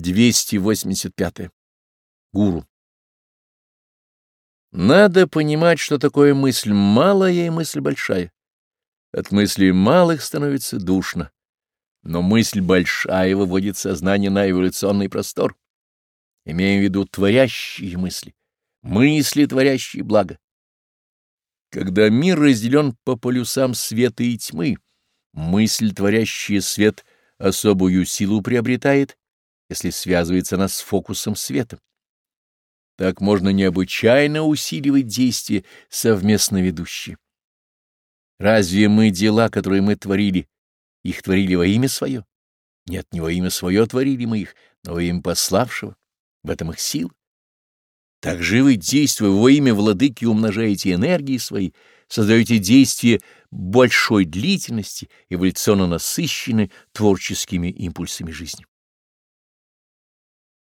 285. Гуру. Надо понимать, что такое мысль малая и мысль большая. От мыслей малых становится душно, но мысль большая выводит сознание на эволюционный простор. Имеем в виду творящие мысли, мысли, творящие благо. Когда мир разделен по полюсам света и тьмы, мысль, творящая свет, особую силу приобретает если связывается она с фокусом света. Так можно необычайно усиливать действия совместно ведущие. Разве мы дела, которые мы творили, их творили во имя свое? Нет, не во имя свое творили мы их, но во имя пославшего, в этом их сил. Так же вы, действуя во имя владыки, умножаете энергии свои, создаете действия большой длительности, эволюционно насыщенные творческими импульсами жизни.